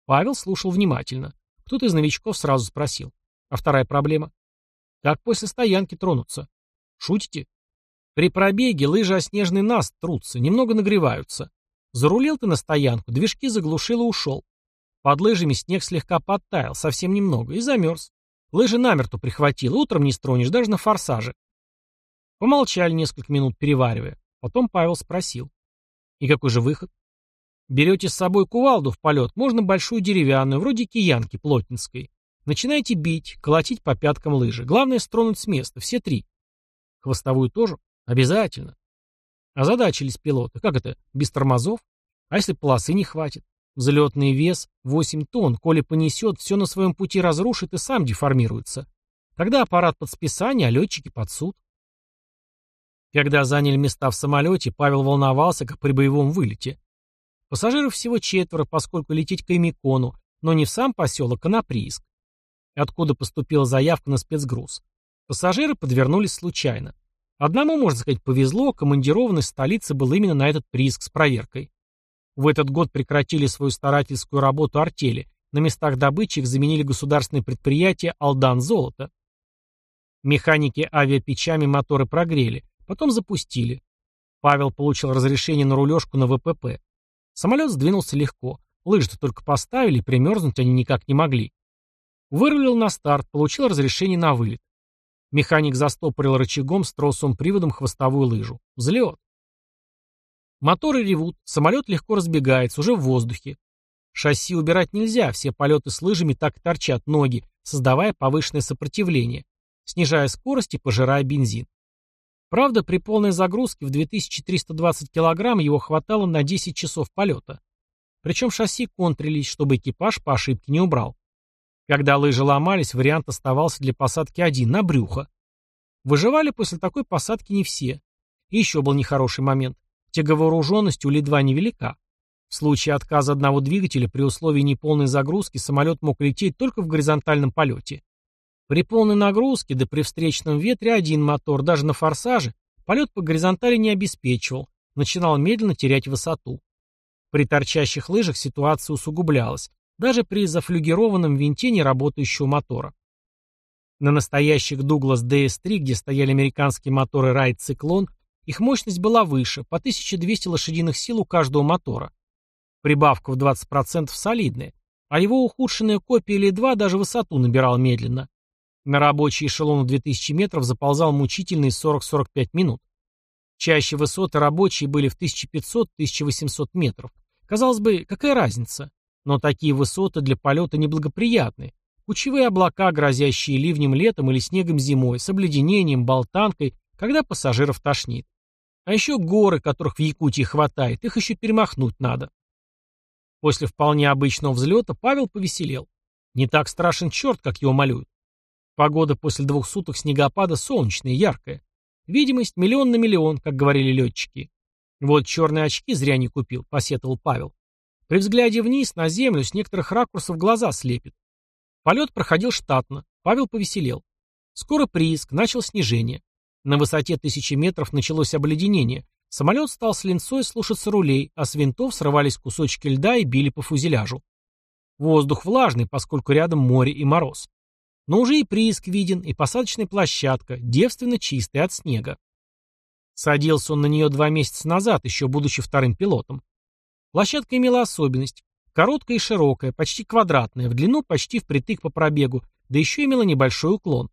Павел слушал внимательно. Кто-то из новичков сразу спросил. А вторая проблема? Как после стоянки тронуться? Шутите? При пробеге лыжи о снежный наст трутся, немного нагреваются. Зарулил ты на стоянку, движки заглушил и ушел. Под лыжами снег слегка подтаял, совсем немного, и замерз. Лыжи намертво прихватил, утром не стронешь, даже на форсаже. Помолчали несколько минут, переваривая. Потом Павел спросил. И какой же выход? Берете с собой кувалду в полет, можно большую деревянную, вроде киянки плотницкой. Начинаете бить, колотить по пяткам лыжи. Главное стронуть с места, все три. Хвостовую тоже? Обязательно. Озадачились пилоты. Как это, без тормозов? А если полосы не хватит? Взлетный вес 8 тонн, коли понесет, все на своем пути разрушит и сам деформируется. Тогда аппарат под списание, а летчики под суд. Когда заняли места в самолете, Павел волновался, как при боевом вылете. Пассажиров всего четверо, поскольку лететь к Эмикону, но не в сам поселок, а на прииск. Откуда поступила заявка на спецгруз. Пассажиры подвернулись случайно. Одному, можно сказать, повезло, командированный столицы был именно на этот прииск с проверкой. В этот год прекратили свою старательскую работу артели, на местах добычи их заменили государственные предприятия «Алдан Золото». Механики авиапечами моторы прогрели, Потом запустили. Павел получил разрешение на рулежку на ВПП. Самолет сдвинулся легко. Лыжи-то только поставили, примерзнуть они никак не могли. Вырулил на старт, получил разрешение на вылет. Механик застопорил рычагом с тросом-приводом хвостовую лыжу. Взлет. Моторы ревут, самолет легко разбегается, уже в воздухе. Шасси убирать нельзя, все полеты с лыжами так и торчат ноги, создавая повышенное сопротивление, снижая скорость и пожирая бензин. Правда, при полной загрузке в 2320 кг его хватало на 10 часов полета. Причем шасси контрились, чтобы экипаж по ошибке не убрал. Когда лыжи ломались, вариант оставался для посадки один, на брюхо. Выживали после такой посадки не все. И еще был нехороший момент. Тяговооруженность у Ли-2 невелика. В случае отказа одного двигателя при условии неполной загрузки самолет мог лететь только в горизонтальном полете. При полной нагрузке, да при встречном ветре один мотор, даже на форсаже, полет по горизонтали не обеспечивал, начинал медленно терять высоту. При торчащих лыжах ситуация усугублялась, даже при зафлюгированном винте неработающего мотора. На настоящих Douglas DS-3, где стояли американские моторы Ride Cyclone, их мощность была выше, по 1200 лошадиных сил у каждого мотора. Прибавка в 20% солидная, а его ухудшенная копия Ли-2 даже высоту набирал медленно. На рабочий эшелон в 2000 метров заползал мучительные 40-45 минут. Чаще высоты рабочие были в 1500-1800 метров. Казалось бы, какая разница? Но такие высоты для полета неблагоприятны. Кучевые облака, грозящие ливнем летом или снегом зимой, с обледенением, болтанкой, когда пассажиров тошнит. А еще горы, которых в Якутии хватает, их еще перемахнуть надо. После вполне обычного взлета Павел повеселел. Не так страшен черт, как его малюют. Погода после двух суток снегопада солнечная, яркая. Видимость миллион на миллион, как говорили летчики. Вот черные очки зря не купил, посетовал Павел. При взгляде вниз на землю с некоторых ракурсов глаза слепит. Полет проходил штатно. Павел повеселел. Скоро прииск, начал снижение. На высоте тысячи метров началось обледенение. Самолет стал с линцой слушаться рулей, а с винтов срывались кусочки льда и били по фюзеляжу. Воздух влажный, поскольку рядом море и мороз. Но уже и прииск виден, и посадочная площадка, девственно чистая от снега. Садился он на нее два месяца назад, еще будучи вторым пилотом. Площадка имела особенность. Короткая и широкая, почти квадратная, в длину почти впритык по пробегу, да еще имела небольшой уклон.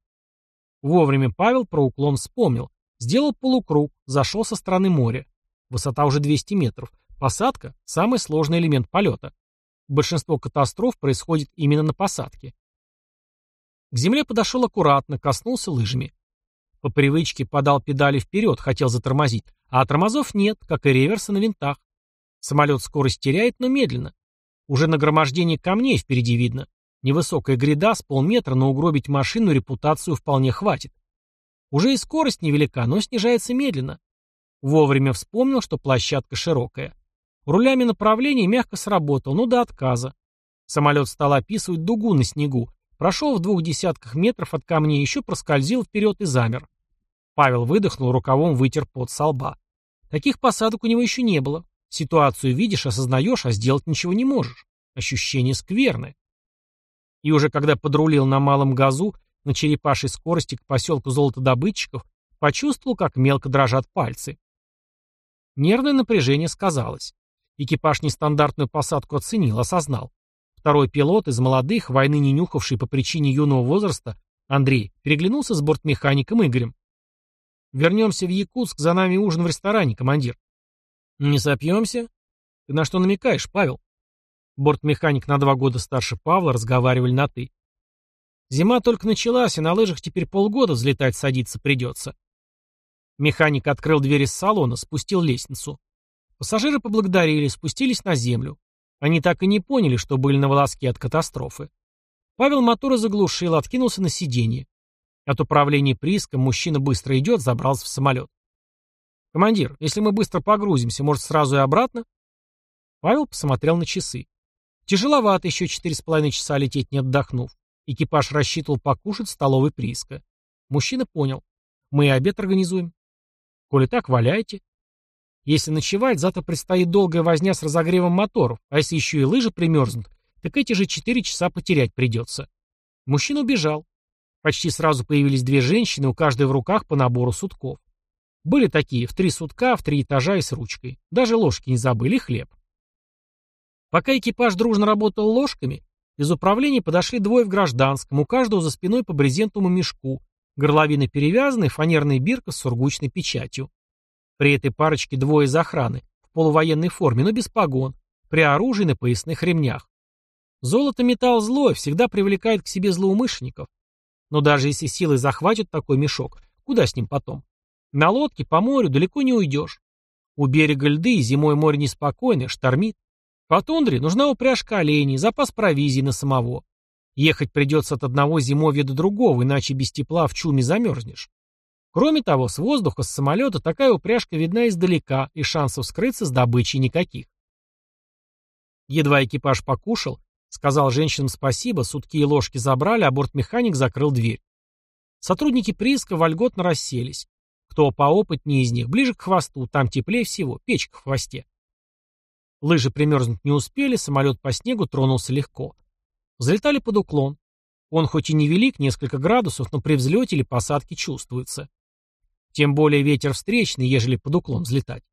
Вовремя Павел про уклон вспомнил. Сделал полукруг, зашел со стороны моря. Высота уже 200 метров. Посадка – самый сложный элемент полета. Большинство катастроф происходит именно на посадке. К земле подошел аккуратно, коснулся лыжами. По привычке подал педали вперед, хотел затормозить, а тормозов нет, как и реверса на винтах. Самолет скорость теряет, но медленно. Уже нагромождение камней впереди видно. Невысокая гряда с полметра, но угробить машину репутацию вполне хватит. Уже и скорость невелика, но снижается медленно. Вовремя вспомнил, что площадка широкая. Рулями направления мягко сработал, но до отказа. Самолет стал описывать дугу на снегу, Прошел в двух десятках метров от камней, еще проскользил вперед и замер. Павел выдохнул, рукавом вытер пот со лба. Таких посадок у него еще не было. Ситуацию видишь, осознаешь, а сделать ничего не можешь. Ощущение скверное. И уже когда подрулил на малом газу, на черепашей скорости к поселку золотодобытчиков, почувствовал, как мелко дрожат пальцы. Нервное напряжение сказалось. Экипаж нестандартную посадку оценил, осознал. Второй пилот из молодых, войны не нюхавший по причине юного возраста, Андрей, переглянулся с бортмехаником Игорем. «Вернемся в Якутск, за нами ужин в ресторане, командир». «Не сопьемся?» «Ты на что намекаешь, Павел?» Бортмеханик на два года старше Павла разговаривали на «ты». «Зима только началась, и на лыжах теперь полгода взлетать садиться придется». Механик открыл дверь из салона, спустил лестницу. Пассажиры поблагодарили, спустились на землю. Они так и не поняли, что были на волоске от катастрофы. Павел моторы заглушил, откинулся на сиденье. От управления прииском мужчина быстро идет, забрался в самолет. «Командир, если мы быстро погрузимся, может, сразу и обратно?» Павел посмотрел на часы. Тяжеловато еще четыре с половиной часа лететь, не отдохнув. Экипаж рассчитывал покушать в столовой прииска. Мужчина понял. Мы и обед организуем. Коли так, валяйте. Если ночевать, завтра предстоит долгая возня с разогревом моторов, а если еще и лыжи примерзнут, так эти же четыре часа потерять придется. Мужчина убежал. Почти сразу появились две женщины, у каждой в руках по набору сутков. Были такие, в три сутка, в три этажа и с ручкой. Даже ложки не забыли, хлеб. Пока экипаж дружно работал ложками, из управления подошли двое в гражданском, у каждого за спиной по брезентовому мешку, горловины перевязаны, фанерная бирка с сургучной печатью. При этой парочке двое из охраны, в полувоенной форме, но без погон, при оружии на поясных ремнях. Золото металл злой, всегда привлекает к себе злоумышленников. Но даже если силой захватят такой мешок, куда с ним потом? На лодке по морю далеко не уйдешь. У берега льды, зимой море неспокойное, штормит. По тундре нужна упряжка оленей, запас провизии на самого. Ехать придется от одного зимовья до другого, иначе без тепла в чуме замерзнешь. Кроме того, с воздуха, с самолета такая упряжка видна издалека, и шансов скрыться с добычей никаких. Едва экипаж покушал, сказал женщинам спасибо, сутки и ложки забрали, а бортмеханик закрыл дверь. Сотрудники прииска вольготно расселись. Кто поопытнее из них, ближе к хвосту, там теплее всего, печка в хвосте. Лыжи примерзнуть не успели, самолет по снегу тронулся легко. Взлетали под уклон. Он хоть и невелик, несколько градусов, но при взлете или посадке чувствуется. Тем более ветер встречный, ежели под уклон взлетать.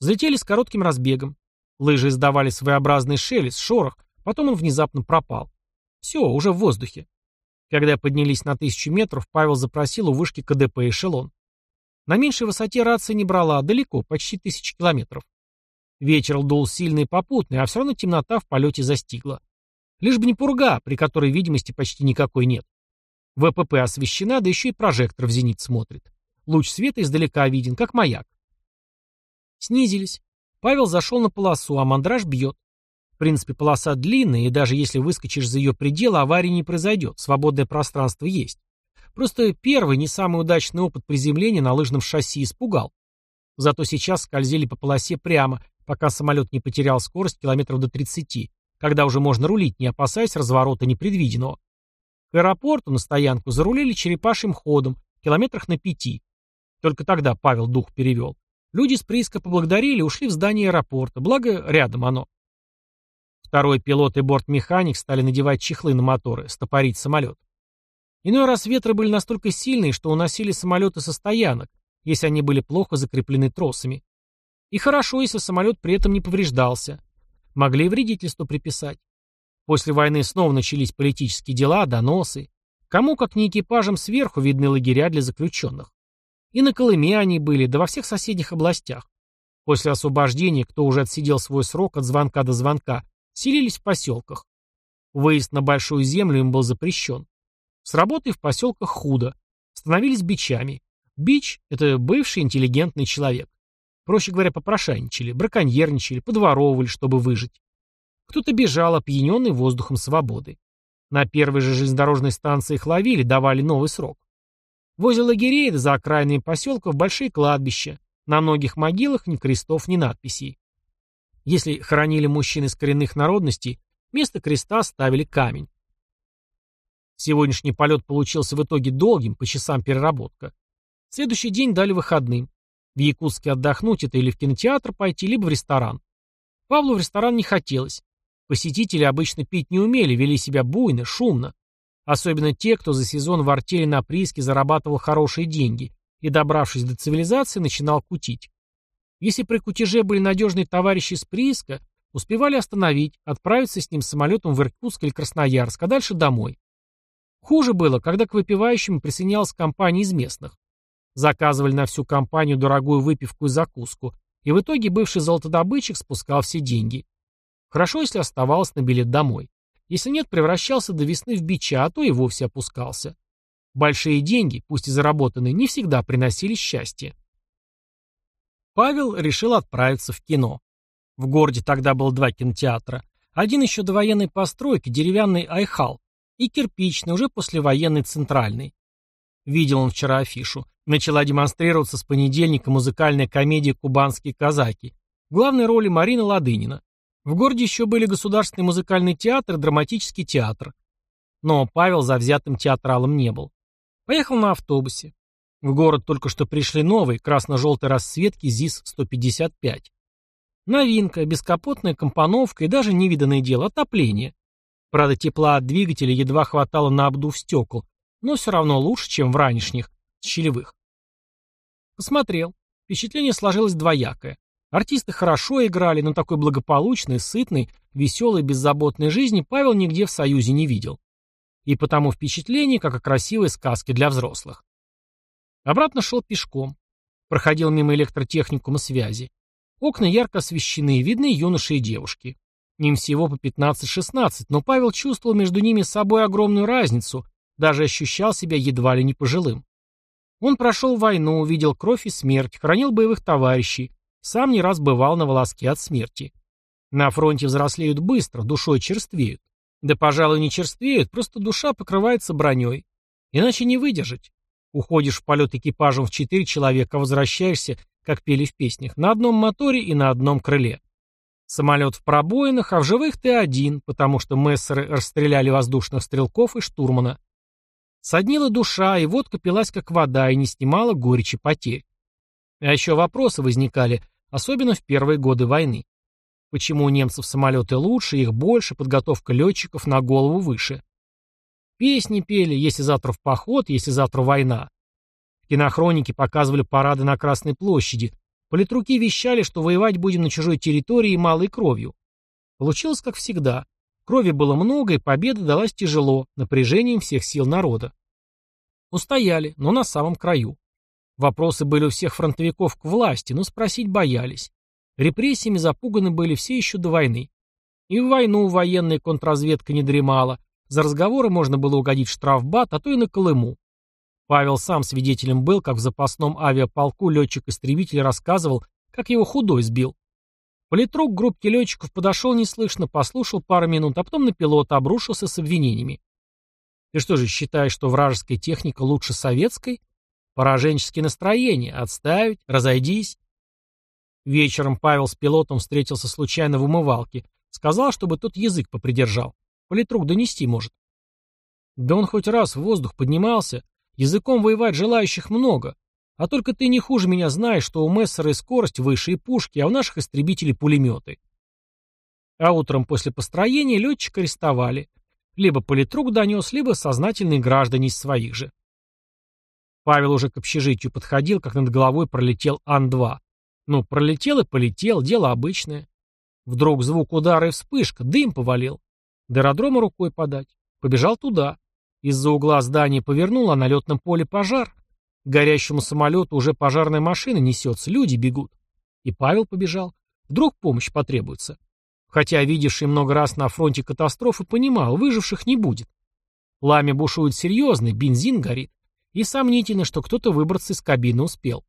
Взлетели с коротким разбегом. Лыжи издавали своеобразный шелест, шорох, потом он внезапно пропал. Все, уже в воздухе. Когда поднялись на тысячу метров, Павел запросил у вышки КДП эшелон. На меньшей высоте рация не брала, далеко, почти тысячи километров. Ветер дул сильный и попутный, а все равно темнота в полете застигла. Лишь бы не пурга, при которой видимости почти никакой нет. ВПП освещена, да еще и прожектор в зенит смотрит. Луч света издалека виден, как маяк. Снизились. Павел зашел на полосу, а мандраж бьет. В принципе, полоса длинная, и даже если выскочишь за ее пределы, аварии не произойдет, свободное пространство есть. Просто первый, не самый удачный опыт приземления на лыжном шасси испугал. Зато сейчас скользили по полосе прямо, пока самолет не потерял скорость километров до 30, когда уже можно рулить, не опасаясь разворота непредвиденного. К аэропорту на стоянку зарулили черепашьим ходом, километрах на пяти, только тогда Павел дух перевел. Люди с прииска поблагодарили ушли в здание аэропорта, благо рядом оно. Второй пилот и бортмеханик стали надевать чехлы на моторы, стопорить самолет. Иной раз ветры были настолько сильные, что уносили самолеты со стоянок, если они были плохо закреплены тросами. И хорошо, если самолет при этом не повреждался. Могли и вредительство приписать. После войны снова начались политические дела, доносы. Кому, как не экипажам, сверху видны лагеря для заключенных. И на Колыме они были, да во всех соседних областях. После освобождения, кто уже отсидел свой срок от звонка до звонка, селились в поселках. Выезд на Большую Землю им был запрещен. С работой в поселках худо. Становились бичами. Бич – это бывший интеллигентный человек. Проще говоря, попрошайничали, браконьерничали, подворовывали, чтобы выжить. Кто-то бежал, опьяненный воздухом свободы. На первой же железнодорожной станции их ловили, давали новый срок. Возле лагерей за окраинами поселков большие кладбища. На многих могилах ни крестов, ни надписей. Если хоронили мужчин из коренных народностей, вместо креста ставили камень. Сегодняшний полет получился в итоге долгим, по часам переработка. Следующий день дали выходным. В Якутске отдохнуть это или в кинотеатр пойти, либо в ресторан. Павлу в ресторан не хотелось. Посетители обычно пить не умели, вели себя буйно, шумно. Особенно те, кто за сезон в артели на прииске зарабатывал хорошие деньги и, добравшись до цивилизации, начинал кутить. Если при кутеже были надежные товарищи из прииска, успевали остановить, отправиться с ним самолетом в Иркутск или Красноярск, а дальше домой. Хуже было, когда к выпивающим присоединялась компания из местных. Заказывали на всю компанию дорогую выпивку и закуску, и в итоге бывший золотодобытчик спускал все деньги. Хорошо, если оставалось на билет домой. Если нет, превращался до весны в бича, а то и вовсе опускался. Большие деньги, пусть и заработанные, не всегда приносили счастье. Павел решил отправиться в кино. В городе тогда было два кинотеатра. Один еще до военной постройки, деревянный Айхал, и кирпичный, уже послевоенный центральный. Видел он вчера афишу. Начала демонстрироваться с понедельника музыкальная комедия «Кубанские казаки». В главной роли Марина Ладынина. В городе еще были Государственный музыкальный театр и драматический театр. Но Павел завзятым театралом не был. Поехал на автобусе. В город только что пришли новые красно-желтые расцветки ЗИС-155. Новинка, бескапотная компоновка и даже невиданное дело отопление. Правда, тепла от двигателя едва хватало на обдув стекол, но все равно лучше, чем в ранешних, щелевых. Посмотрел. Впечатление сложилось двоякое. Артисты хорошо играли, но такой благополучной, сытной, веселой, беззаботной жизни Павел нигде в Союзе не видел. И потому впечатление, как о красивой сказке для взрослых. Обратно шел пешком. Проходил мимо электротехникума связи. Окна ярко освещены, видны юноши и девушки. Им всего по 15-16, но Павел чувствовал между ними собой огромную разницу, даже ощущал себя едва ли не пожилым. Он прошел войну, увидел кровь и смерть, хранил боевых товарищей, сам не раз бывал на волоске от смерти. На фронте взрослеют быстро, душой черствеют. Да, пожалуй, не черствеют, просто душа покрывается броней. Иначе не выдержать. Уходишь в полет экипажем в четыре человека, возвращаешься, как пели в песнях, на одном моторе и на одном крыле. Самолет в пробоинах, а в живых ты один, потому что мессеры расстреляли воздушных стрелков и штурмана. Соднила душа, и водка пилась как вода, и не снимала горечи потерь. А еще вопросы возникали, особенно в первые годы войны. Почему у немцев самолеты лучше, их больше, подготовка летчиков на голову выше? Песни пели, если завтра в поход, если завтра война. В кинохронике показывали парады на Красной площади. Политруки вещали, что воевать будем на чужой территории малой кровью. Получилось как всегда. Крови было много, и победа далась тяжело, напряжением всех сил народа. Устояли, но на самом краю. Вопросы были у всех фронтовиков к власти, но спросить боялись. Репрессиями запуганы были все еще до войны. И в войну военная контрразведка не дремала, за разговоры можно было угодить в штрафбат, а то и на Колыму. Павел сам свидетелем был, как в запасном авиаполку летчик-истребитель рассказывал, как его худой сбил. Политрук к группке летчиков подошел неслышно, послушал пару минут, а потом на пилота обрушился с обвинениями. Ты что же считаешь, что вражеская техника лучше советской? Пораженческие настроения. Отставить, разойдись. Вечером Павел с пилотом встретился случайно в умывалке. Сказал, чтобы тот язык попридержал. Политрук донести может. Да он хоть раз в воздух поднимался. Языком воевать желающих много. А только ты не хуже меня знаешь, что у Мессера и скорость выше, и пушки, а у наших истребителей пулеметы. А утром после построения летчика арестовали. Либо политрук донес, либо сознательные граждане из своих же. Павел уже к общежитию подходил, как над головой пролетел Ан-2. Ну, пролетел и полетел, дело обычное. Вдруг звук удара и вспышка, дым повалил. До аэродрома рукой подать. Побежал туда. Из-за угла здания повернул, а на летном поле пожар. Горящему самолету уже пожарная машина несется, люди бегут. И Павел побежал. Вдруг помощь потребуется. Хотя, видевший много раз на фронте катастрофы, понимал, выживших не будет. Пламя бушует серьезно, бензин горит. И сомнительно, что кто-то выбраться из кабины успел.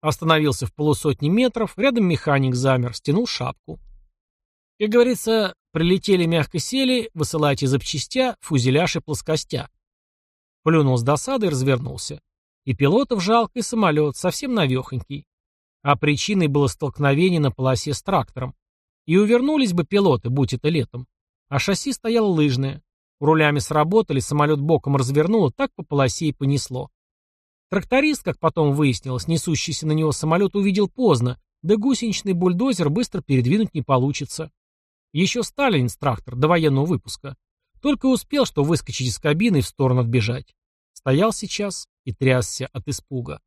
Остановился в полусотни метров, рядом механик замер, стянул шапку. Как говорится, прилетели мягко сели, высылайте запчастя, фузеляж и плоскостя. Плюнул с досады и развернулся. И пилотов жалко, и самолет, совсем навехонький. А причиной было столкновение на полосе с трактором. И увернулись бы пилоты, будь это летом. А шасси стояло лыжное. Рулями сработали, самолет боком развернуло, так по полосе и понесло. Тракторист, как потом выяснилось, несущийся на него самолет увидел поздно, да гусеничный бульдозер быстро передвинуть не получится. Еще Сталин трактор до военного выпуска. Только успел, что выскочить из кабины и в сторону отбежать. Стоял сейчас и трясся от испуга.